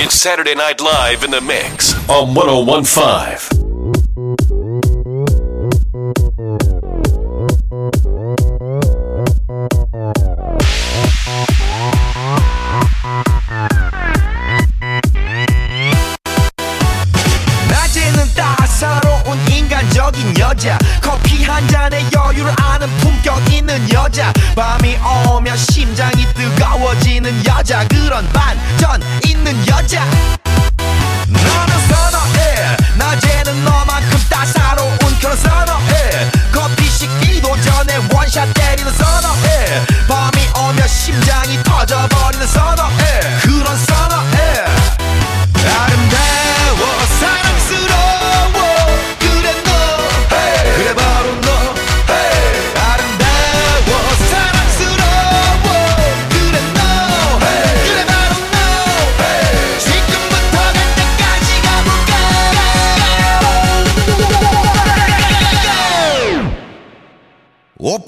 It's Saturday Night Live in the Mix on 1015.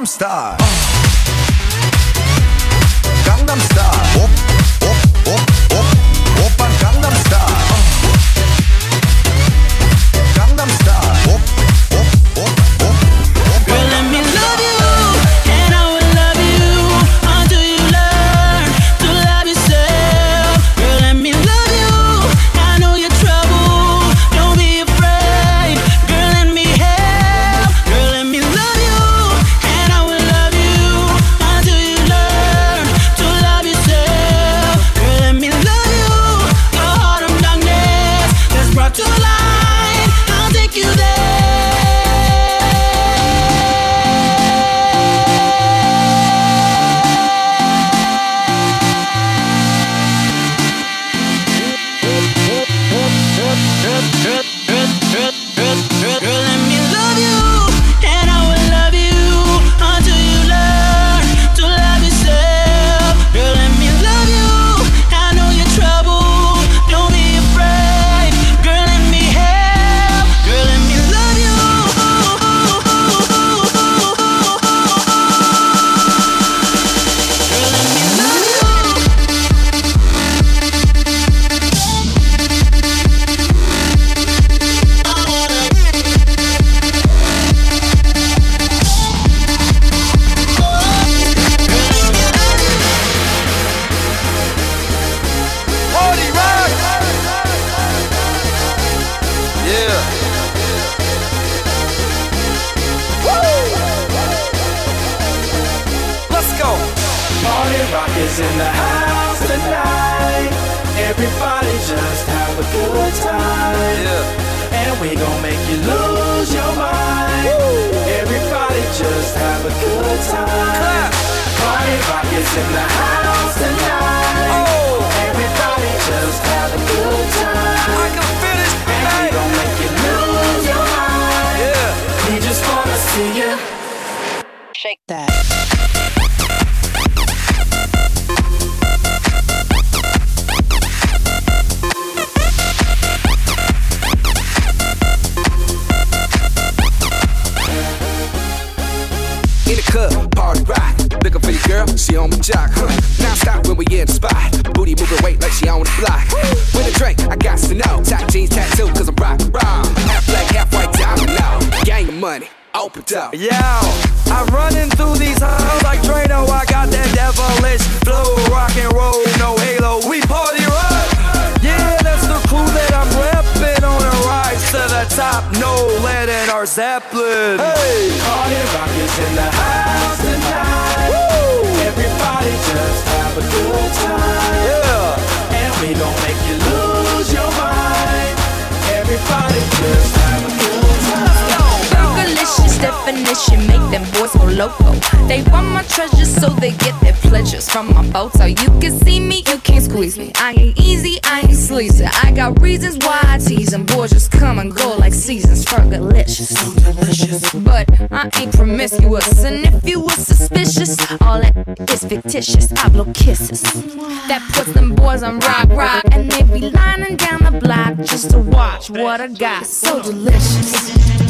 Samstag. we gon' make you lose your mind. Woo! Everybody just have a good time. Party rock is in the house tonight. let's flow, rock and roll, no halo. We party rock. Yeah, that's the crew that I'm rapping on a rise to the top. No lead in our Zeppelin. Hey, party rock is in the house tonight. Woo! Everybody just have a good time. Yeah, and we gon' make you lose your mind. Everybody just definition make them boys go loco. They want my treasures, so they get their pleasures from my boat. So you can see me, you can't squeeze me. I ain't easy, I ain't sleazy. I got reasons why I tease them. Boys just come and go like seasons, fergalicious. So delicious. But I ain't promiscuous, and if you were suspicious, all that is fictitious. I blow kisses. That puts them boys on rock, rock, and they be lining down the block just to watch what I got. So delicious.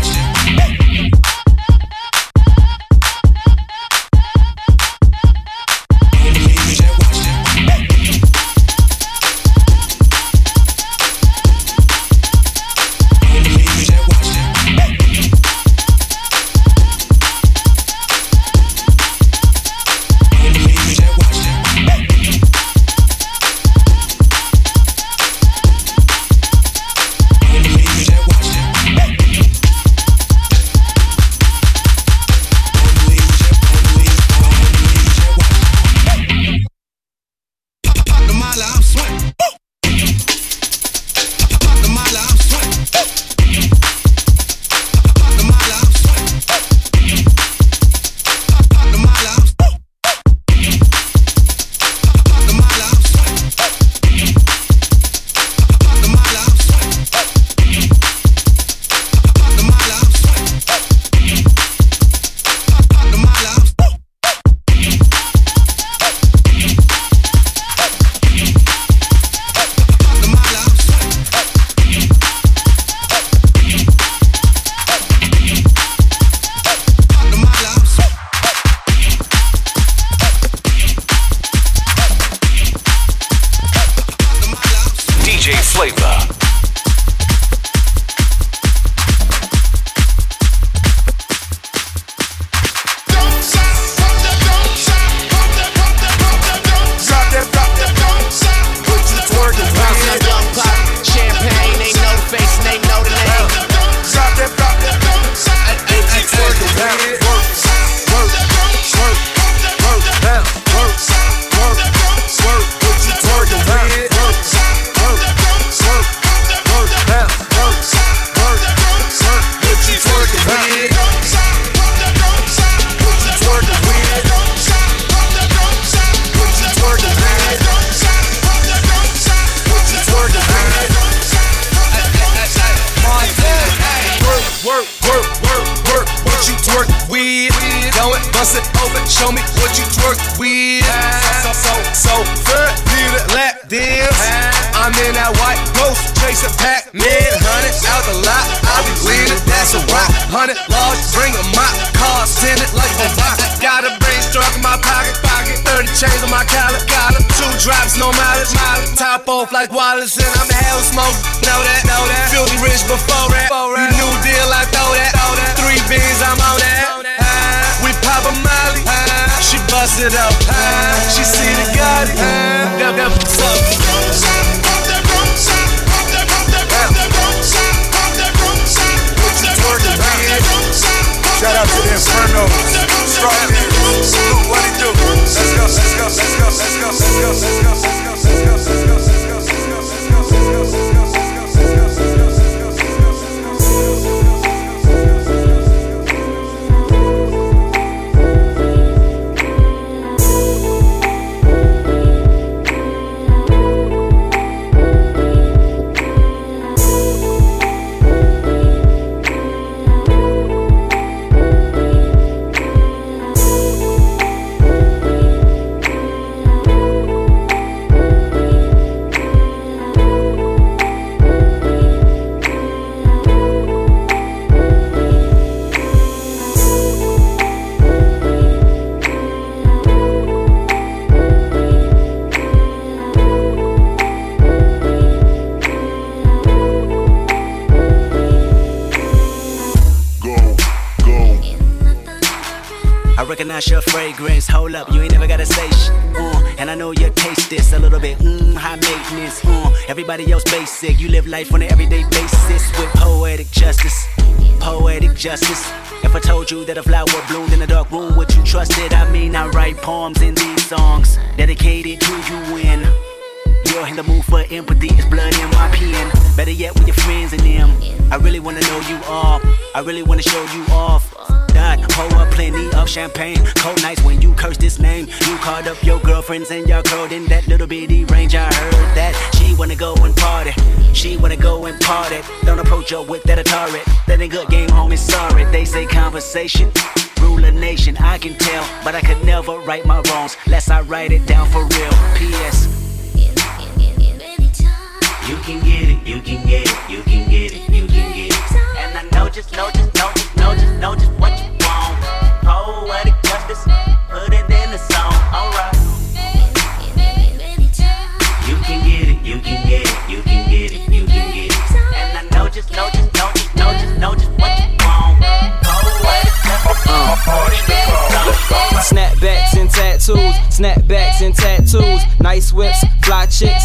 Flavor. Go bust it open, show me what you twerk with. So, so, so, so, third leader lap dance. I'm in that white ghost chasing pack man. Hundred out the lot, I be with that's a rock. Hundred large, bring a mop, car send it like a rock. Got a brain struck in my pocket, pocket. Thirty chains on my collar, collar. Two drops, no mileage, mileage. Top off like Wallace, and I'm hell smoke. Know that, know that. Filthy rich before that. New deal, I throw that. Three beans, I'm on that. We pop a molly, she bust it up, she see the Gotti, that that up. Shout out to the Inferno. Strong. What it do? Let's go, let's go, let's go, let's go, let's go, let's go, let's go, let's go. I recognize your fragrance. Hold up, you ain't never gotta say shit. Uh, and I know you taste this a little bit. Mmm, high maintenance. Uh, everybody else basic. You live life on an everyday basis with poetic justice. Poetic justice. If I told you that a flower bloomed in a dark room, would you trust it? I mean, I write poems in these songs dedicated to you when you're in the mood for empathy. It's blood in my pen. Better yet, with your friends and them. I really wanna know you all. I really wanna show you off. God, pour up plenty of champagne. Cold nights when you curse this name. You called up your girlfriends and y'all curled in that little bitty range. I heard that she wanna go and party. She wanna go and party. Don't approach her with that Atari. That ain't good game, homie. Sorry. They say conversation. Rule a nation, I can tell, but I could never right my wrongs, lest I write it down for real. P.S. You can get it, you can get it, you can get it, you can get it. And I know just, know just, know just, know just, know just what you want. Poetic justice, put it in the song, alright. You can get it, you can get it, you can get it, you can get it. And I know just, know just, know just, know just, know just what you want. Poetic justice. Uh. Snapbacks and tattoos, snapbacks and tattoos, nice whips, fly chicks,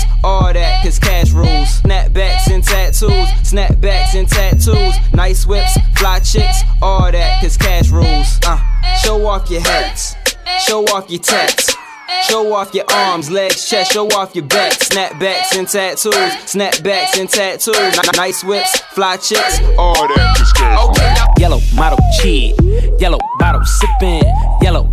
nice whips, fly chicks, all that, cause cash rules. Uh, show off your hats, show off your tats. Show off your arms, legs, chest, show off your back. Snapbacks and tattoos, snapbacks and tattoos. N- Nice whips, fly chicks, all that. is cash rules. Okay. Yellow model chick, yellow bottle sipping, yellow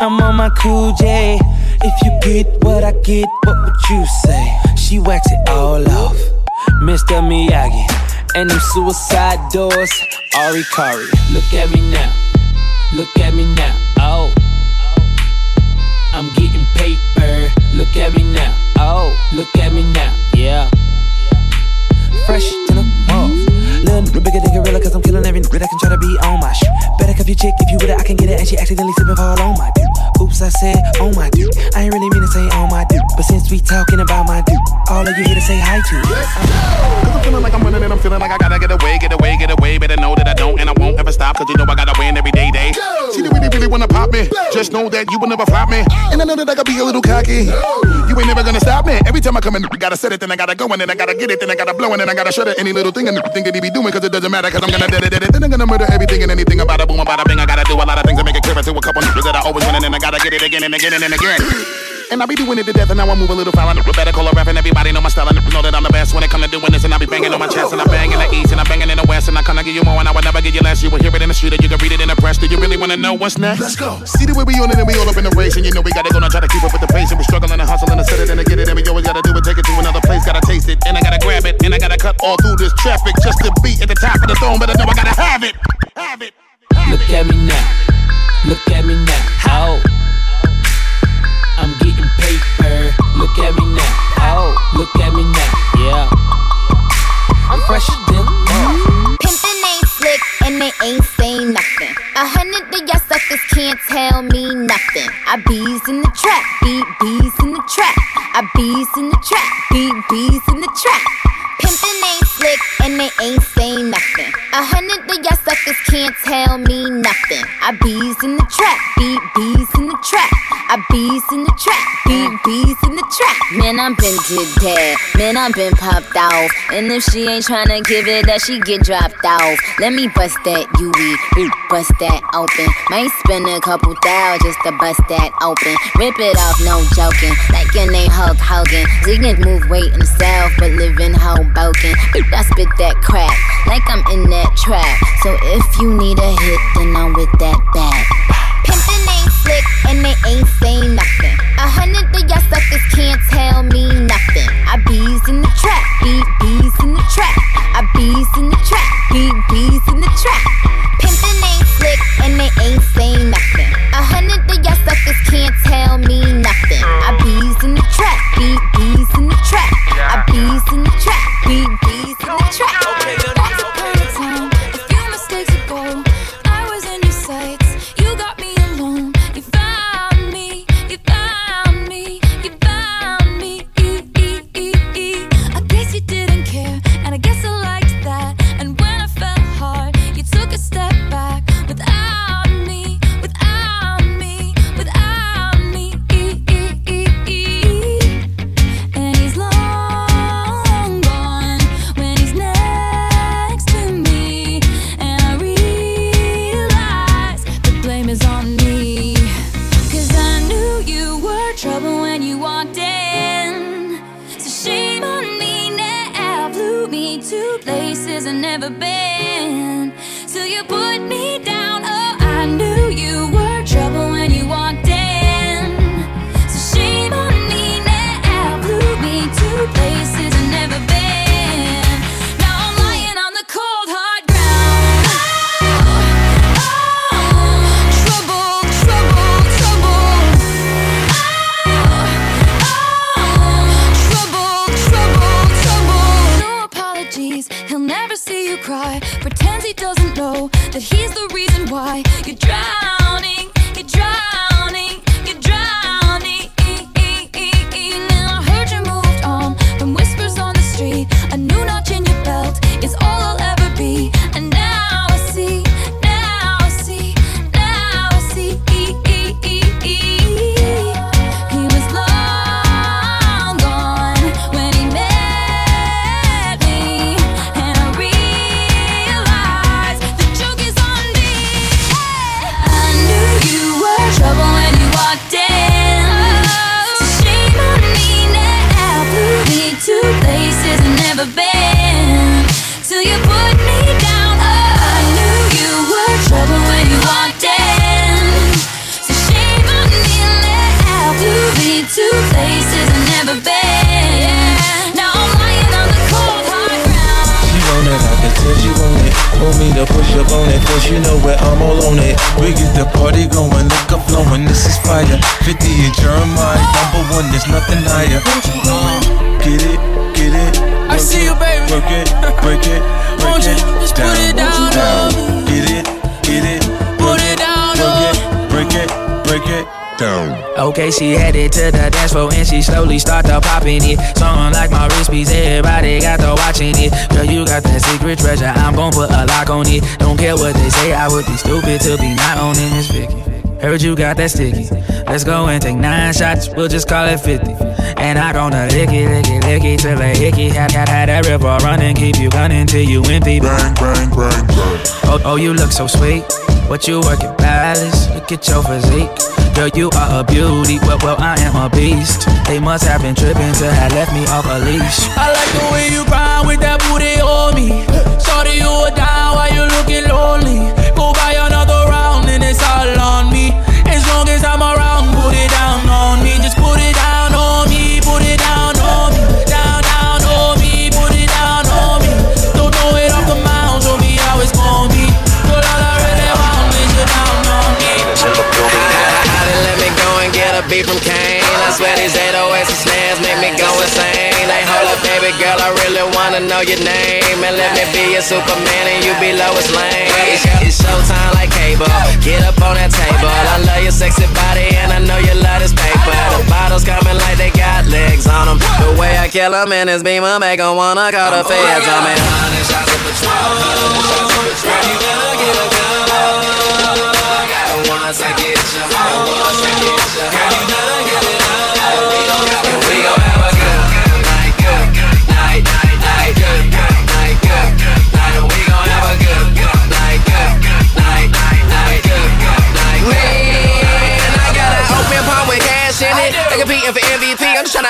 I'm on my cool J. If you get what I get, what would you say? She wax it all off, Mr. Miyagi. And them suicide doors, Ari Kari. Look at me now, look at me now, oh. I'm getting paper. Look at me now. Oh, look at me now. Yeah. Fresh. Little nigga bigger than gorilla, cause I'm killing every nigga that can try to be on my shit. Better cuff your chick if you with it, I can get it. And she accidentally slipping fall on my dude. Oops, I said on my dude. I ain't really mean to say on my dude. But since we talking about my dude, all of you here to say hi to. Cause I'm feeling like I'm running and I'm feeling like I gotta get away, get away, get away. Better know that I don't and I won't ever stop. Cause you know I gotta win every day, wanna pop me. Just know that you will never flop me. And I know that I gotta be a little cocky. You ain't never gonna stop me. Every time I come in, I gotta set it, then I gotta go, and then I gotta get it, then I gotta blow, and then I gotta shut it. Any little thing and think that he be doing, cause it doesn't matter, cause I'm gonna dead it, dead it. Then I'm gonna murder everything and anything about a boom, about a bing. I gotta do a lot of things to make it clear to a couple niggas that I always win, and then I gotta get it again and again and again. And I be doing it to death, and now I move a little foul. And better call a rap, and everybody know my style. And know that I'm the best when it come to doing this. And I be banging on my chest, and I bang in the east, and I banging in the west. And I kinda give you more, and I would never give you less. You will hear it in the street, and you can read it in the press. Do you really wanna know what's next? Let's go. See the way we on it, and we all up in the race. And you know we gotta go and try to keep up with the pace. And we struggling and hustling and set it and to get it. And we always gotta do it, take it to another place. Gotta taste it, and I gotta grab it, and I gotta cut all through this traffic just to be at the top of the throne. But I know I gotta have it, have it. Look at me now. Look at me now. How? I'm getting paper. Look at me now. Oh, look at me now. Yeah. I'm fresher than Pimpin' ain't slick and they ain't saying nothing. A hundred of y'all suckers can't tell me nothing. I bees in the trap, beat bees in the trap. I bees in the trap, beat bees in the trap. Pimpin' ain't slick and they ain't saying nothing. A hundred of y'all suckers can't tell me nothing. I bees in the trap, Man, I'm been did that. Man, I'm been popped off. And if she ain't tryna give it, that she get dropped off. Let me bust that UE, bust that open. Might spend a couple thou just to bust that open. Rip it off, no joking. Like your name Hulk Hogan. Ziggins move weight himself, but live in Hoboken. I spit that crap like I'm in that trap. So if you need a hit, then I'm with that why you're to push up on it, cause you know where I'm all on it. We get the party going, liquor flowing, this is fire. 50 and Jeremiah, number one, there's nothing higher. Get it, get it. I see you, baby. Work it, break it, break it. just put it down down. Get it, get it. Put it down Work it, break it, break it. Down. Okay, she headed to the dance floor and she slowly start to popping it. Something like my wrist piece, everybody got to watching it. Girl, you got that secret treasure, I'm gon' put a lock on it. Don't care what they say, I would be stupid to be not owning this Vicky. Heard you got that sticky. Let's go and take nine shots, we'll just call it 50. And I gonna lick it, lick it, lick it till a hickey. Had, had, had that river running, keep you gunning till you empty. Bang, bang, bang, bang. Oh, oh, you look so sweet. What you working, Palace? Look at your physique. Girl, you are a beauty. Well, well, I am a beast. They must have been tripping to have left me off a leash. I like the way you grind with that booty on me. Shorty, you are down while you looking lonely. Let me be your Superman and you be Lois Lane. It's showtime like cable. Get up on that table. I love your sexy body and I know you love this paper. The bottles coming like they got legs on them. The way I kill 'em in this beamer make 'em wanna call the feds on me. Once I get you home, once I get you home, you better get it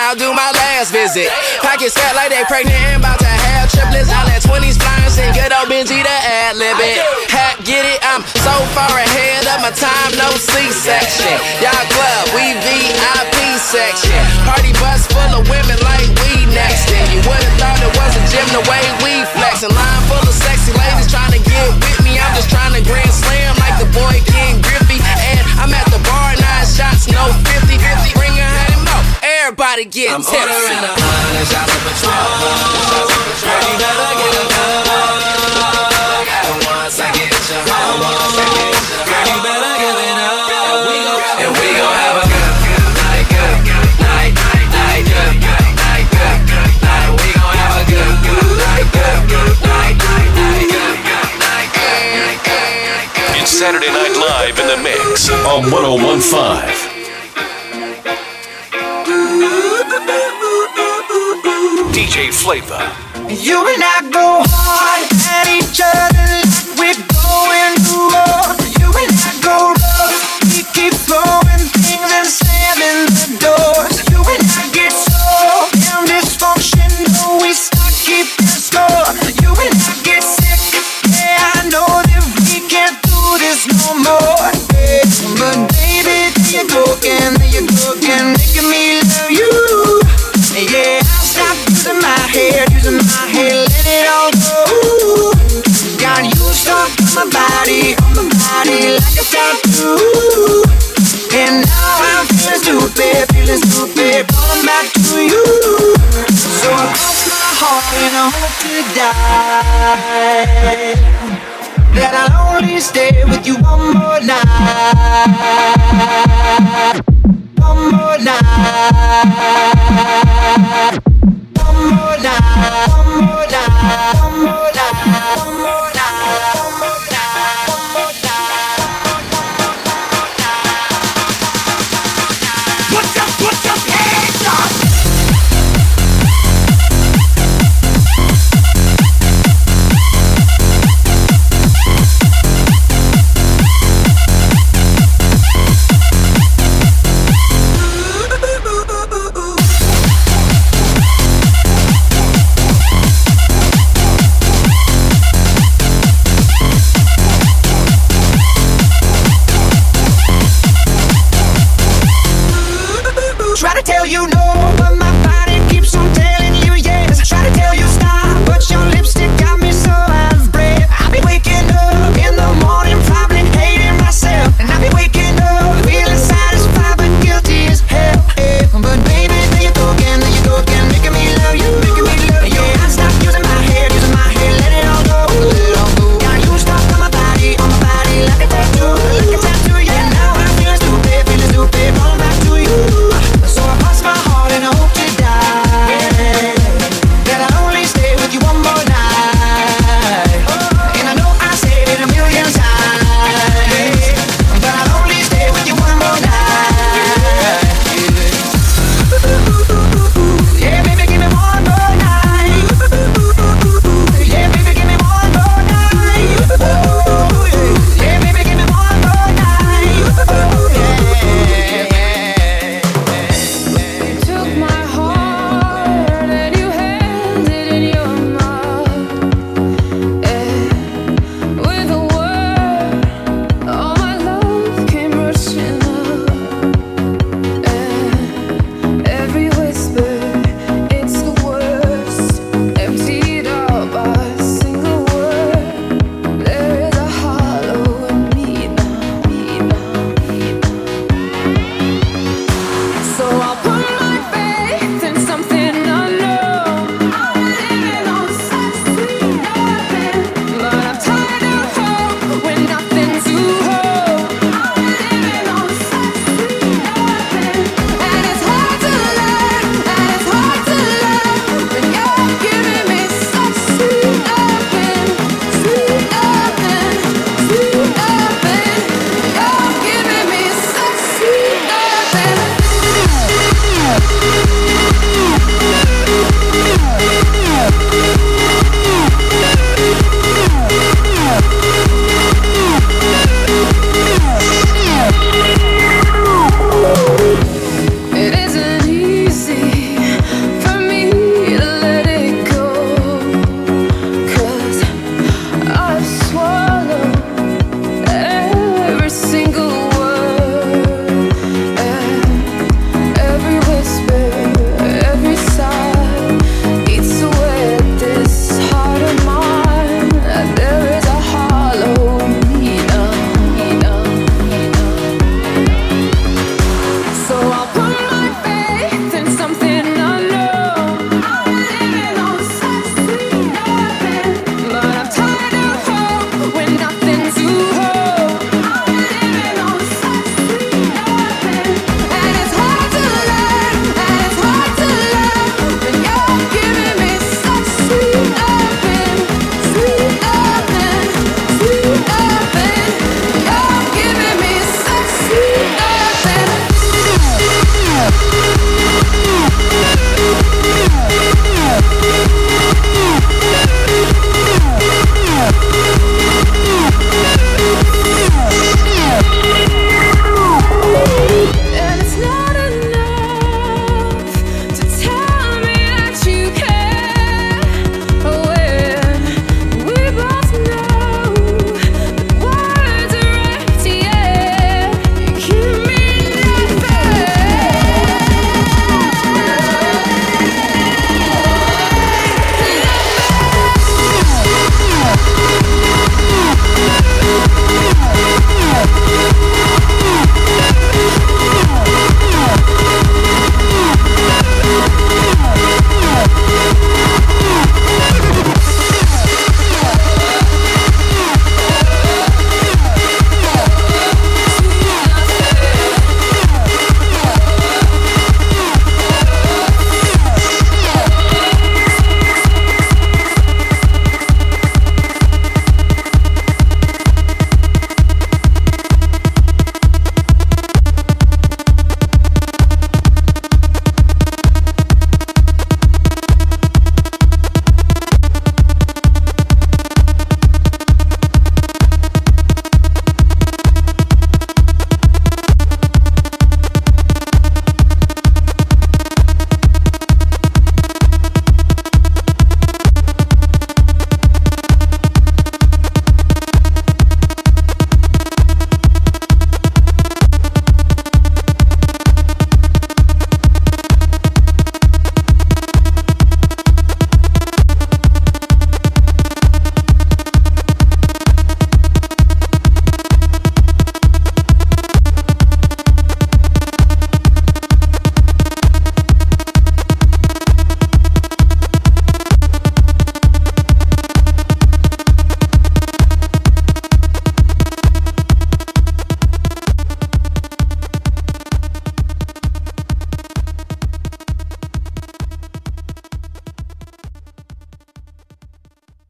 I'm do my last visit. Pockets fat like they pregnant and about to have triplets. I let 20s flying, send good old Benji to ad lib it. Hat, get it? I'm so far ahead of my time, no C-section. Y'all club, we VIP section. Party bus full of women like we next. And you would've thought it was a gym the way we flexing. Line full of sexy ladies trying to get with me. I'm just trying to grand slam like the boy get I'm tipsy. ordering a hundred shots of Patron. Girl, you better get a And once I get you home, once I get you girl, you better give it up. And we gon' And we gon' have a good, good night, good, good night, night, night, good, good night, good, good night. We gon' have a good, good night, good, good night, night, night, good, good night, good, good, good. It's Saturday Night Live in the mix on 1015. Flavor. You and I